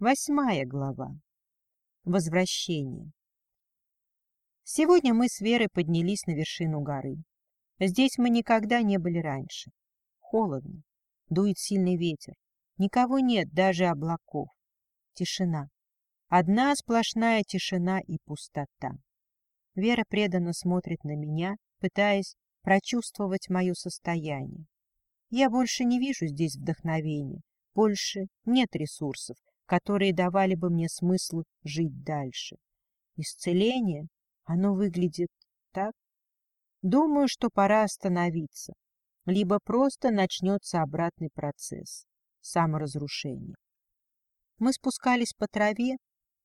Восьмая глава. Возвращение. Сегодня мы с Верой поднялись на вершину горы. Здесь мы никогда не были раньше. Холодно, дует сильный ветер. Никого нет, даже облаков. Тишина. Одна сплошная тишина и пустота. Вера преданно смотрит на меня, пытаясь прочувствовать мое состояние. Я больше не вижу здесь вдохновения, больше нет ресурсов, которые давали бы мне смысл жить дальше. Исцеление, оно выглядит так. Думаю, что пора остановиться, либо просто начнется обратный процесс — саморазрушение. Мы спускались по траве,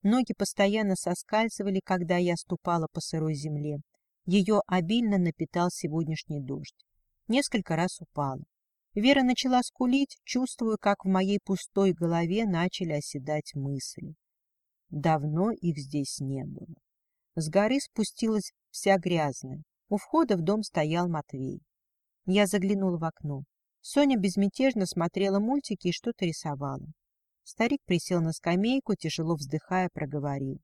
ноги постоянно соскальзывали, когда я ступала по сырой земле. Ее обильно напитал сегодняшний дождь. Несколько раз упала. Вера начала скулить, чувствуя, как в моей пустой голове начали оседать мысли. Давно их здесь не было. С горы спустилась вся грязная. У входа в дом стоял Матвей. Я заглянула в окно. Соня безмятежно смотрела мультики и что-то рисовала. Старик присел на скамейку, тяжело вздыхая, проговорил.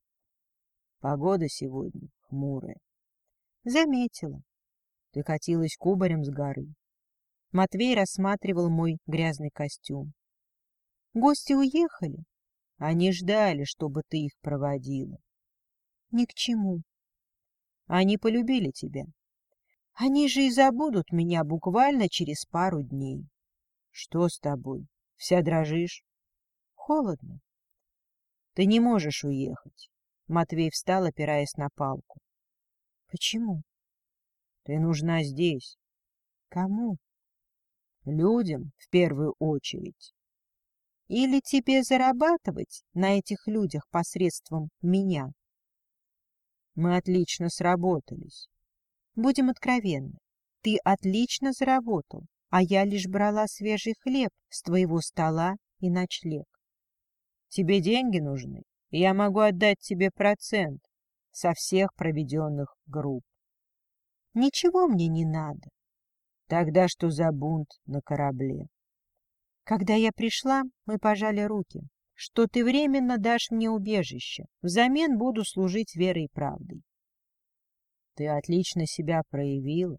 Погода сегодня хмурая. Заметила. Ты катилась кубарем с горы. Матвей рассматривал мой грязный костюм. Гости уехали. Они ждали, чтобы ты их проводила. Ни к чему. Они полюбили тебя. Они же и забудут меня буквально через пару дней. Что с тобой? Вся дрожишь? Холодно. Ты не можешь уехать. Матвей встал, опираясь на палку. Почему? Ты нужна здесь. Кому? Людям в первую очередь. Или тебе зарабатывать на этих людях посредством меня? Мы отлично сработались. Будем откровенны. Ты отлично заработал, а я лишь брала свежий хлеб с твоего стола и ночлег. Тебе деньги нужны, я могу отдать тебе процент со всех проведенных групп. Ничего мне не надо. Тогда что за бунт на корабле? Когда я пришла, мы пожали руки. Что ты временно дашь мне убежище. Взамен буду служить верой и правдой. Ты отлично себя проявила.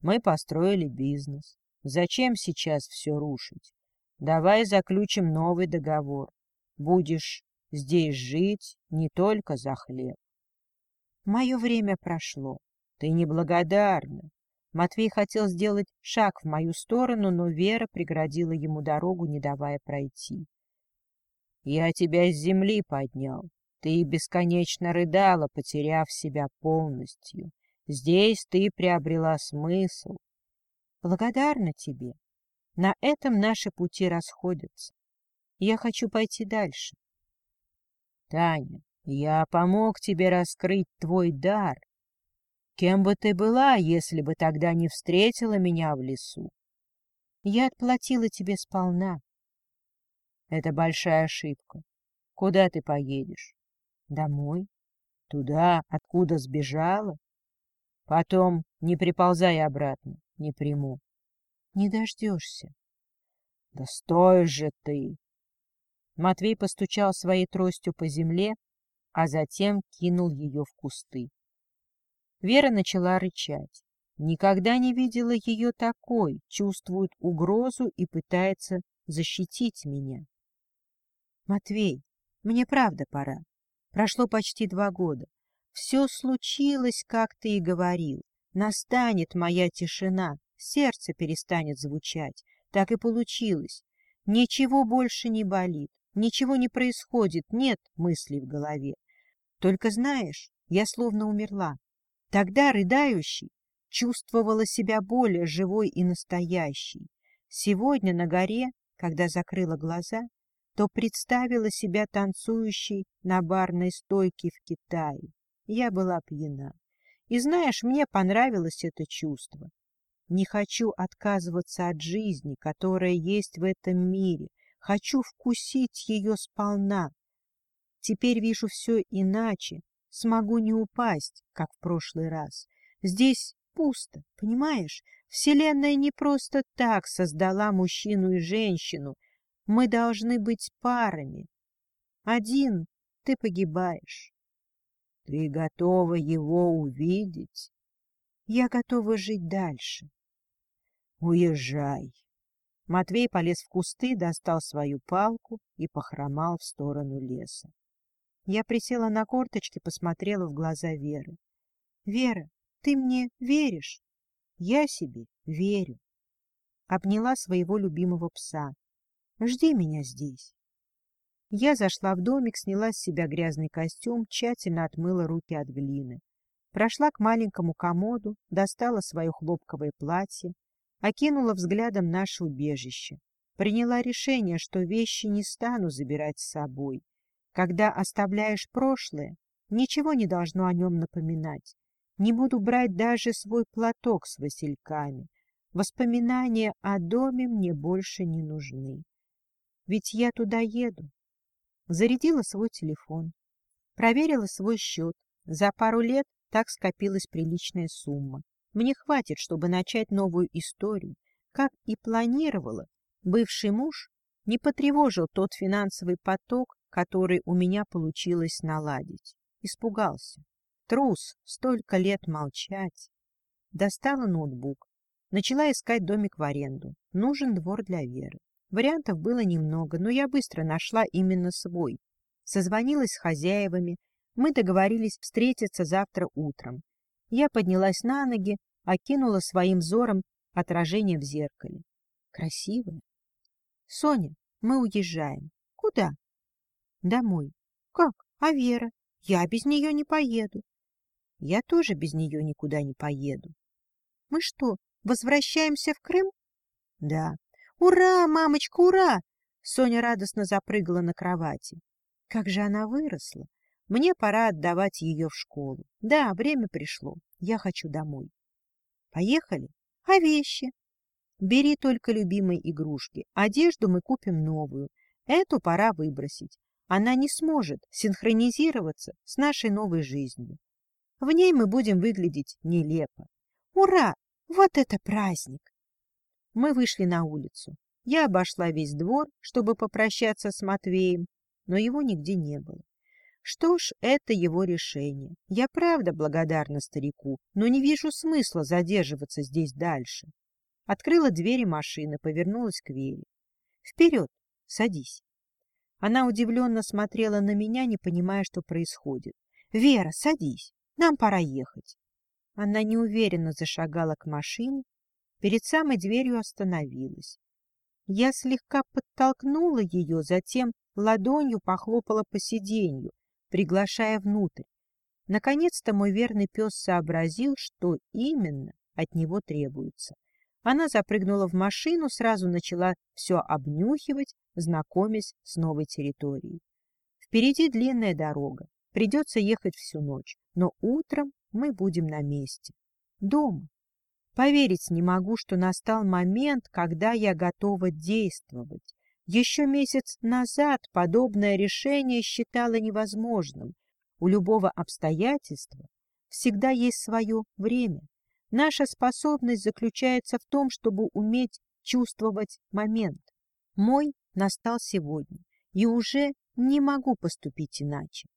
Мы построили бизнес. Зачем сейчас все рушить? Давай заключим новый договор. Будешь здесь жить не только за хлеб. Мое время прошло. Ты неблагодарна. Матвей хотел сделать шаг в мою сторону, но Вера преградила ему дорогу, не давая пройти. — Я тебя с земли поднял. Ты бесконечно рыдала, потеряв себя полностью. Здесь ты приобрела смысл. Благодарна тебе. На этом наши пути расходятся. Я хочу пойти дальше. Таня, я помог тебе раскрыть твой дар, Кем бы ты была, если бы тогда не встретила меня в лесу? Я отплатила тебе сполна. Это большая ошибка. Куда ты поедешь? Домой. Туда, откуда сбежала? Потом не приползай обратно, не приму. Не дождешься. Да стой же ты! Матвей постучал своей тростью по земле, а затем кинул ее в кусты. Вера начала рычать. Никогда не видела ее такой, чувствует угрозу и пытается защитить меня. Матвей, мне правда пора. Прошло почти два года. Все случилось, как ты и говорил. Настанет моя тишина, сердце перестанет звучать. Так и получилось. Ничего больше не болит, ничего не происходит, нет мыслей в голове. Только знаешь, я словно умерла. Тогда рыдающий чувствовала себя более живой и настоящей. Сегодня на горе, когда закрыла глаза, то представила себя танцующей на барной стойке в Китае. Я была пьяна. И знаешь, мне понравилось это чувство. Не хочу отказываться от жизни, которая есть в этом мире. Хочу вкусить ее сполна. Теперь вижу все иначе, смогу не упасть, как в прошлый раз. Здесь пусто, понимаешь? Вселенная не просто так создала мужчину и женщину. Мы должны быть парами. Один ты погибаешь. Ты готова его увидеть? Я готова жить дальше. Уезжай. Матвей полез в кусты, достал свою палку и похромал в сторону леса. Я присела на корточки, посмотрела в глаза Веры. — Вера, ты мне веришь? Я себе верю. Обняла своего любимого пса. Жди меня здесь. Я зашла в домик, сняла с себя грязный костюм, тщательно отмыла руки от глины. Прошла к маленькому комоду, достала свое хлопковое платье, окинула взглядом наше убежище. Приняла решение, что вещи не стану забирать с собой. Когда оставляешь прошлое, ничего не должно о нем напоминать. Не буду брать даже свой платок с васильками. Воспоминания о доме мне больше не нужны. Ведь я туда еду. Зарядила свой телефон. Проверила свой счет. За пару лет так скопилась приличная сумма. Мне хватит, чтобы начать новую историю. Как и планировала, бывший муж не потревожил тот финансовый поток, который у меня получилось наладить. Испугался. Трус, столько лет молчать. Достала ноутбук. Начала искать домик в аренду. Нужен двор для Веры. Вариантов было немного, но я быстро нашла именно свой. Созвонилась с хозяевами. Мы договорились встретиться завтра утром. Я поднялась на ноги, окинула своим взором отражение в зеркале. Красивая. Соня, мы уезжаем. Куда? Домой. Как? А Вера? Я без нее не поеду. Я тоже без нее никуда не поеду. Мы что, возвращаемся в Крым? Да. Ура, мамочка, ура! Соня радостно запрыгала на кровати. Как же она выросла! Мне пора отдавать ее в школу. Да, время пришло. Я хочу домой. Поехали? А вещи? Бери только любимые игрушки. Одежду мы купим новую. Эту пора выбросить. Она не сможет синхронизироваться с нашей новой жизнью. В ней мы будем выглядеть нелепо. Ура! Вот это праздник! Мы вышли на улицу. Я обошла весь двор, чтобы попрощаться с Матвеем, но его нигде не было. Что ж, это его решение. Я правда благодарна старику, но не вижу смысла задерживаться здесь дальше. Открыла двери машины, повернулась к Вере. «Вперед! Садись!» Она удивленно смотрела на меня, не понимая, что происходит. «Вера, садись! Нам пора ехать. Она неуверенно зашагала к машине, перед самой дверью остановилась. Я слегка подтолкнула ее, затем ладонью похлопала по сиденью, приглашая внутрь. Наконец-то мой верный пес сообразил, что именно от него требуется. Она запрыгнула в машину, сразу начала все обнюхивать, знакомясь с новой территорией. Впереди длинная дорога. Придется ехать всю ночь, но утром мы будем на месте. Дома. Поверить не могу, что настал момент, когда я готова действовать. Еще месяц назад подобное решение считала невозможным. У любого обстоятельства всегда есть свое время. Наша способность заключается в том, чтобы уметь чувствовать момент. Мой настал сегодня, и уже не могу поступить иначе.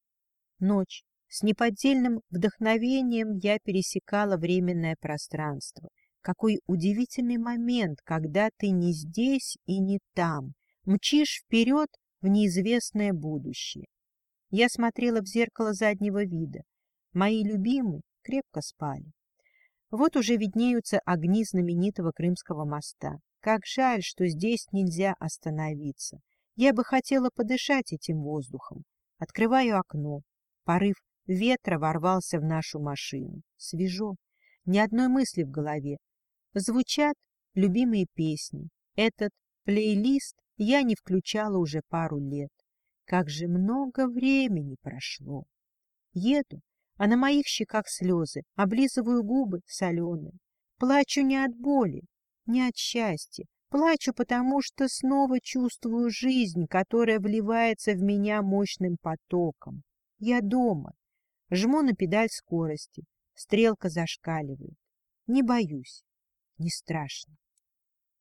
Ночь. С неподдельным вдохновением я пересекала временное пространство. Какой удивительный момент, когда ты не здесь и не там, мчишь вперед в неизвестное будущее. Я смотрела в зеркало заднего вида. Мои любимые крепко спали. Вот уже виднеются огни знаменитого Крымского моста. Как жаль, что здесь нельзя остановиться. Я бы хотела подышать этим воздухом. Открываю окно. Порыв ветра ворвался в нашу машину. Свежо. Ни одной мысли в голове. Звучат любимые песни. Этот плейлист я не включала уже пару лет. Как же много времени прошло. Еду, а на моих щеках слезы, облизываю губы соленые. Плачу не от боли, не от счастья. Плачу, потому что снова чувствую жизнь, которая вливается в меня мощным потоком. Я дома. Жму на педаль скорости. Стрелка зашкаливает. Не боюсь. Не страшно.